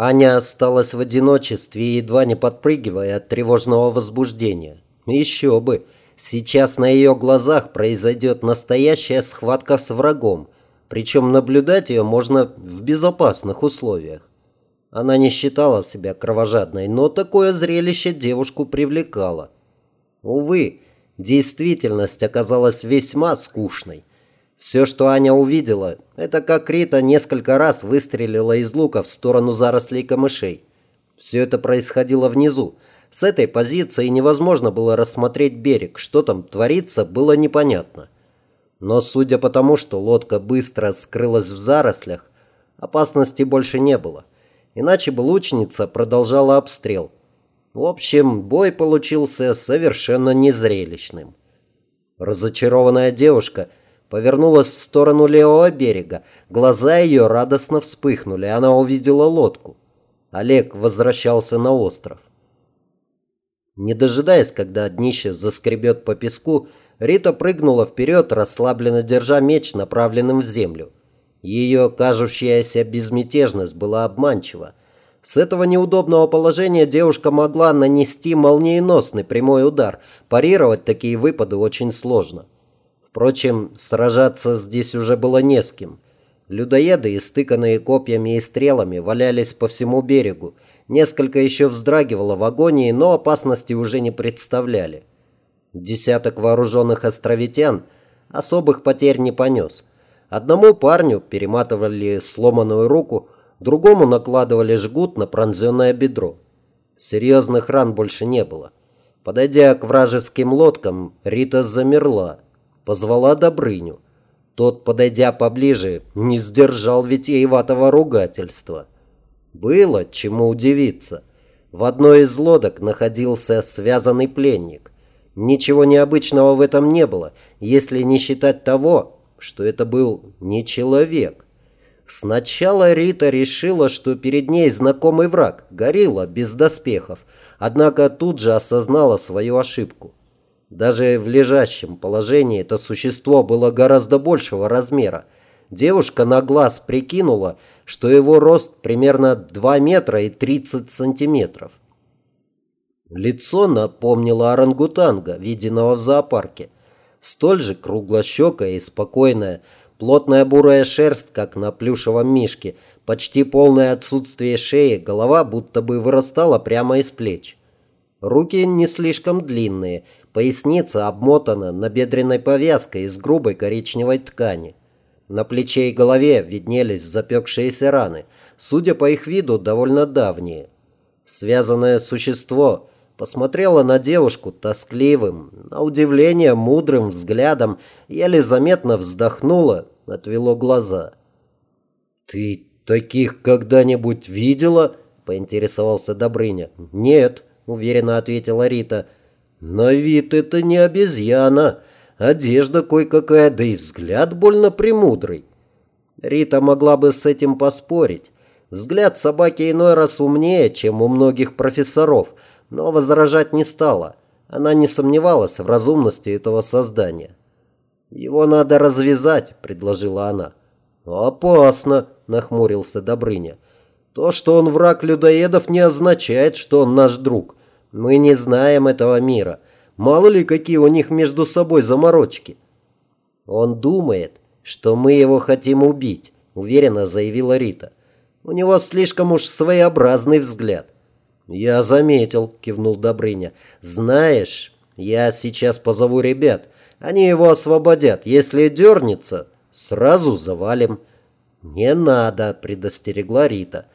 Аня осталась в одиночестве, едва не подпрыгивая от тревожного возбуждения. Еще бы! Сейчас на ее глазах произойдет настоящая схватка с врагом, причем наблюдать ее можно в безопасных условиях. Она не считала себя кровожадной, но такое зрелище девушку привлекало. Увы, действительность оказалась весьма скучной. Все, что Аня увидела, это как Рита несколько раз выстрелила из лука в сторону зарослей камышей. Все это происходило внизу. С этой позиции невозможно было рассмотреть берег. Что там творится, было непонятно. Но судя по тому, что лодка быстро скрылась в зарослях, опасности больше не было. Иначе бы лучница продолжала обстрел. В общем, бой получился совершенно незрелищным. Разочарованная девушка – повернулась в сторону левого берега. Глаза ее радостно вспыхнули. Она увидела лодку. Олег возвращался на остров. Не дожидаясь, когда днище заскребет по песку, Рита прыгнула вперед, расслабленно держа меч, направленным в землю. Ее кажущаяся безмятежность была обманчива. С этого неудобного положения девушка могла нанести молниеносный прямой удар. Парировать такие выпады очень сложно. Впрочем, сражаться здесь уже было не с кем. Людоеды, истыканные копьями и стрелами, валялись по всему берегу. Несколько еще вздрагивало в агонии, но опасности уже не представляли. Десяток вооруженных островитян особых потерь не понес. Одному парню перематывали сломанную руку, другому накладывали жгут на пронзенное бедро. Серьезных ран больше не было. Подойдя к вражеским лодкам, Рита замерла позвала Добрыню. Тот, подойдя поближе, не сдержал витиеватого ругательства. Было чему удивиться. В одной из лодок находился связанный пленник. Ничего необычного в этом не было, если не считать того, что это был не человек. Сначала Рита решила, что перед ней знакомый враг, горилла без доспехов, однако тут же осознала свою ошибку. Даже в лежащем положении это существо было гораздо большего размера. Девушка на глаз прикинула, что его рост примерно 2 метра и 30 сантиметров. Лицо напомнило орангутанга, виденного в зоопарке. Столь же круглощекая и спокойная, плотная бурая шерсть, как на плюшевом мишке, почти полное отсутствие шеи, голова будто бы вырастала прямо из плеч. Руки не слишком длинные – Поясница обмотана набедренной повязкой из грубой коричневой ткани. На плече и голове виднелись запекшиеся раны, судя по их виду, довольно давние. Связанное существо посмотрело на девушку тоскливым, на удивление мудрым взглядом, еле заметно вздохнуло, отвело глаза. «Ты таких когда-нибудь видела?» – поинтересовался Добрыня. «Нет», – уверенно ответила Рита – на вид это не обезьяна. Одежда кое-какая, да и взгляд больно премудрый. Рита могла бы с этим поспорить. Взгляд собаки иной раз умнее, чем у многих профессоров, но возражать не стала. Она не сомневалась в разумности этого создания. «Его надо развязать», — предложила она. «Опасно», — нахмурился Добрыня. «То, что он враг людоедов, не означает, что он наш друг. Мы не знаем этого мира. Мало ли, какие у них между собой заморочки. Он думает, что мы его хотим убить, уверенно заявила Рита. У него слишком уж своеобразный взгляд. Я заметил, кивнул Добрыня. Знаешь, я сейчас позову ребят. Они его освободят. Если дернется, сразу завалим. Не надо, предостерегла Рита.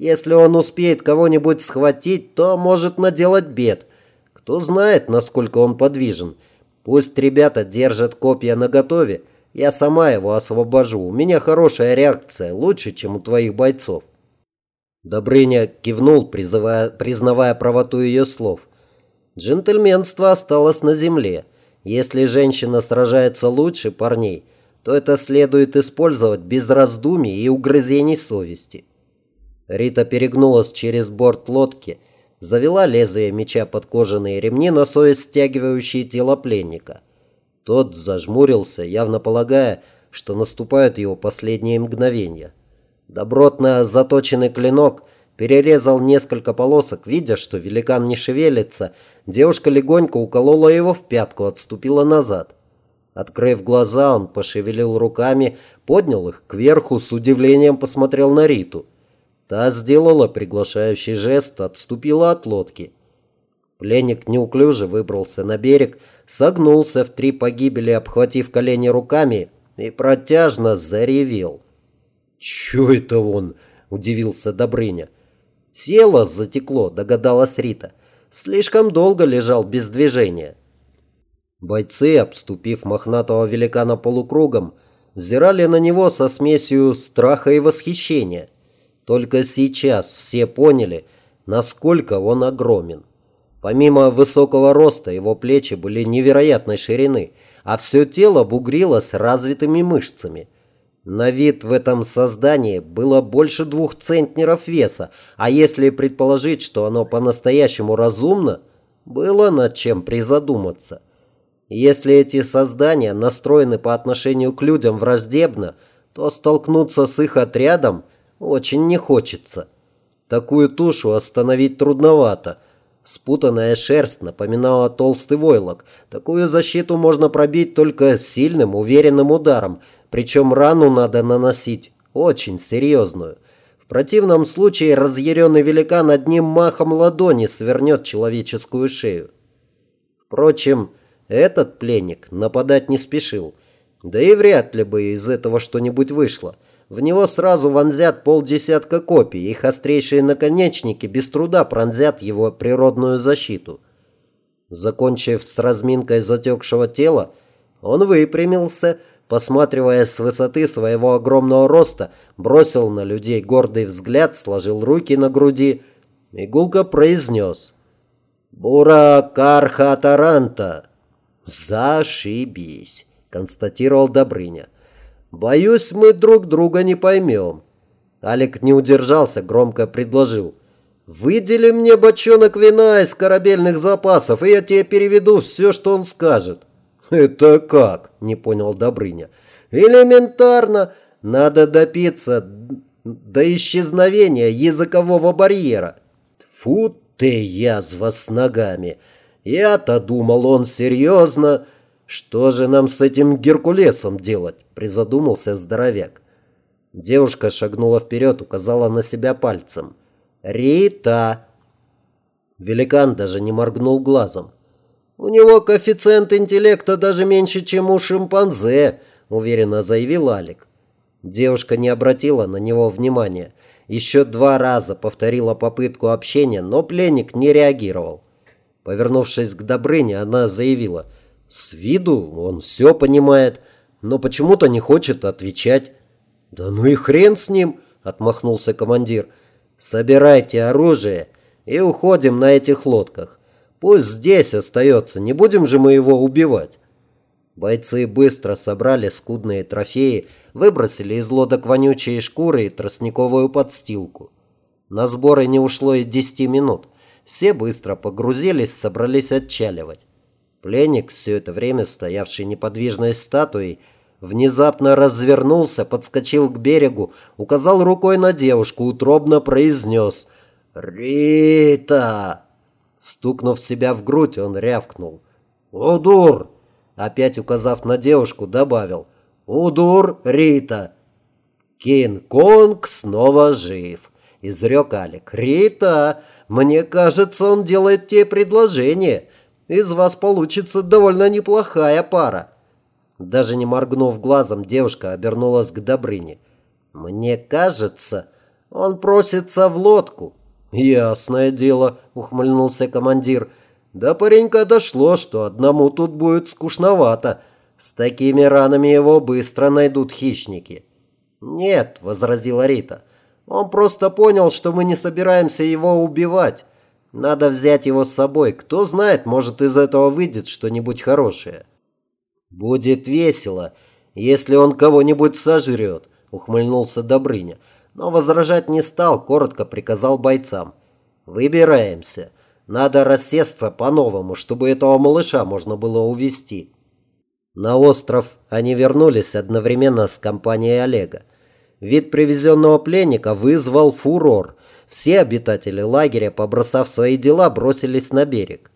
Если он успеет кого-нибудь схватить, то может наделать бед. Кто знает, насколько он подвижен. Пусть ребята держат копья наготове. Я сама его освобожу. У меня хорошая реакция, лучше, чем у твоих бойцов. Добрыня кивнул, призывая, признавая правоту ее слов. Джентльменство осталось на земле. Если женщина сражается лучше парней, то это следует использовать без раздумий и угрызений совести. Рита перегнулась через борт лодки, завела лезвие меча под кожаные ремни на совесть стягивающие тело пленника. Тот зажмурился, явно полагая, что наступают его последние мгновения. Добротно заточенный клинок перерезал несколько полосок, видя, что великан не шевелится, девушка легонько уколола его в пятку, отступила назад. Открыв глаза, он пошевелил руками, поднял их кверху, с удивлением посмотрел на Риту. Та сделала приглашающий жест, отступила от лодки. Пленник неуклюже выбрался на берег, согнулся в три погибели, обхватив колени руками, и протяжно заревел. «Чё это он?» – удивился Добрыня. «Тело затекло», – догадалась Рита. «Слишком долго лежал без движения». Бойцы, обступив мохнатого великана полукругом, взирали на него со смесью страха и восхищения. Только сейчас все поняли, насколько он огромен. Помимо высокого роста, его плечи были невероятной ширины, а все тело бугрилось развитыми мышцами. На вид в этом создании было больше двух центнеров веса, а если предположить, что оно по-настоящему разумно, было над чем призадуматься. Если эти создания настроены по отношению к людям враждебно, то столкнуться с их отрядом очень не хочется. Такую тушу остановить трудновато – Спутанная шерсть напоминала толстый войлок. Такую защиту можно пробить только сильным, уверенным ударом, причем рану надо наносить очень серьезную. В противном случае разъяренный великан одним махом ладони свернет человеческую шею. Впрочем, этот пленник нападать не спешил. Да и вряд ли бы из этого что-нибудь вышло. В него сразу вонзят полдесятка копий, их острейшие наконечники без труда пронзят его природную защиту. Закончив с разминкой затекшего тела, он выпрямился, посматривая с высоты своего огромного роста, бросил на людей гордый взгляд, сложил руки на груди и гулко произнес «Бура карха таранта!» «Зашибись!» – констатировал Добрыня. Боюсь, мы друг друга не поймем. Алик не удержался, громко предложил. Выдели мне бочонок вина из корабельных запасов, и я тебе переведу все, что он скажет. Это как? Не понял Добрыня. Элементарно. Надо допиться до исчезновения языкового барьера. Фу ты, язва с ногами. Я-то думал, он серьезно. «Что же нам с этим Геркулесом делать?» – призадумался здоровяк. Девушка шагнула вперед, указала на себя пальцем. «Рита!» Великан даже не моргнул глазом. «У него коэффициент интеллекта даже меньше, чем у шимпанзе», – уверенно заявил Алик. Девушка не обратила на него внимания. Еще два раза повторила попытку общения, но пленник не реагировал. Повернувшись к Добрыне, она заявила – с виду он все понимает, но почему-то не хочет отвечать. «Да ну и хрен с ним!» – отмахнулся командир. «Собирайте оружие и уходим на этих лодках. Пусть здесь остается, не будем же мы его убивать». Бойцы быстро собрали скудные трофеи, выбросили из лодок вонючие шкуры и тростниковую подстилку. На сборы не ушло и десяти минут. Все быстро погрузились, собрались отчаливать. Пленник, все это время стоявший неподвижной статуей, внезапно развернулся, подскочил к берегу, указал рукой на девушку, утробно произнес «Рита!». Стукнув себя в грудь, он рявкнул «Удур!». Опять указав на девушку, добавил «Удур, Рита!». «Кинг-Конг снова жив», – изрек Алик. «Рита, мне кажется, он делает тебе предложение» из вас получится довольно неплохая пара». Даже не моргнув глазом, девушка обернулась к Добрыне. «Мне кажется, он просится в лодку». «Ясное дело», — ухмыльнулся командир. «До паренька дошло, что одному тут будет скучновато. С такими ранами его быстро найдут хищники». «Нет», — возразила Рита. «Он просто понял, что мы не собираемся его убивать. Надо взять его с собой. Кто знает, может из этого выйдет что-нибудь хорошее. Будет весело, если он кого-нибудь сожрет, ухмыльнулся Добрыня. Но возражать не стал, коротко приказал бойцам. Выбираемся. Надо рассесться по-новому, чтобы этого малыша можно было увести. На остров они вернулись одновременно с компанией Олега. Вид привезенного пленника вызвал фурор – все обитатели лагеря, побросав свои дела, бросились на берег.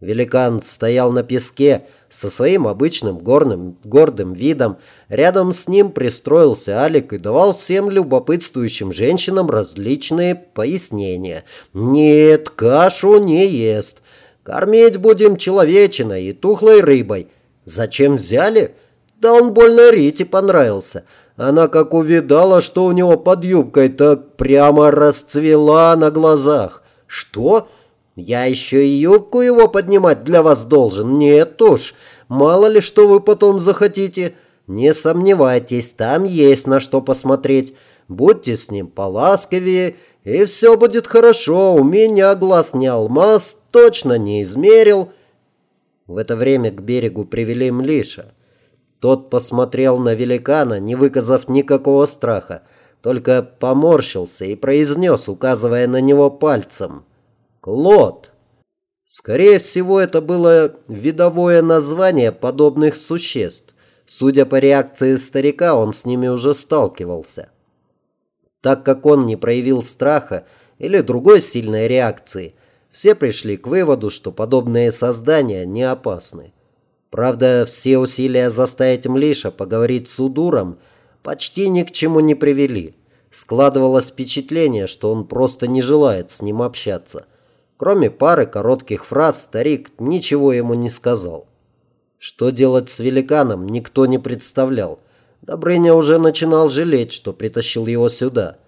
Великан стоял на песке со своим обычным горным, гордым видом. Рядом с ним пристроился Алик и давал всем любопытствующим женщинам различные пояснения. «Нет, кашу не ест. Кормить будем человечиной и тухлой рыбой. Зачем взяли? Да он больно Рите понравился». Она как увидала, что у него под юбкой, так прямо расцвела на глазах. Что? Я еще и юбку его поднимать для вас должен? Нет уж. Мало ли, что вы потом захотите. Не сомневайтесь, там есть на что посмотреть. Будьте с ним поласковее, и все будет хорошо. У меня глаз не алмаз, точно не измерил. В это время к берегу привели Млиша. Тот посмотрел на великана, не выказав никакого страха, только поморщился и произнес, указывая на него пальцем. «Клод!» Скорее всего, это было видовое название подобных существ. Судя по реакции старика, он с ними уже сталкивался. Так как он не проявил страха или другой сильной реакции, все пришли к выводу, что подобные создания не опасны. Правда, все усилия заставить Млиша поговорить с Удуром почти ни к чему не привели. Складывалось впечатление, что он просто не желает с ним общаться. Кроме пары коротких фраз, старик ничего ему не сказал. Что делать с великаном, никто не представлял. Добрыня уже начинал жалеть, что притащил его сюда.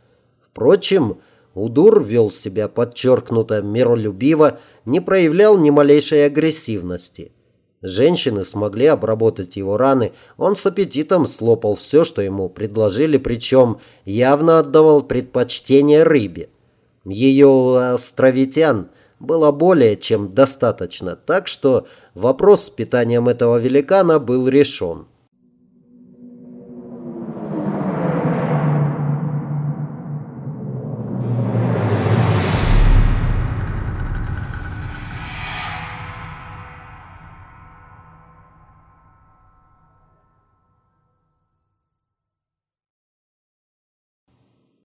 Впрочем, Удур вел себя подчеркнуто миролюбиво, не проявлял ни малейшей агрессивности – Женщины смогли обработать его раны. Он с аппетитом слопал все, что ему предложили, причем явно отдавал предпочтение рыбе. Ее островитян было более чем достаточно, так что вопрос с питанием этого великана был решен.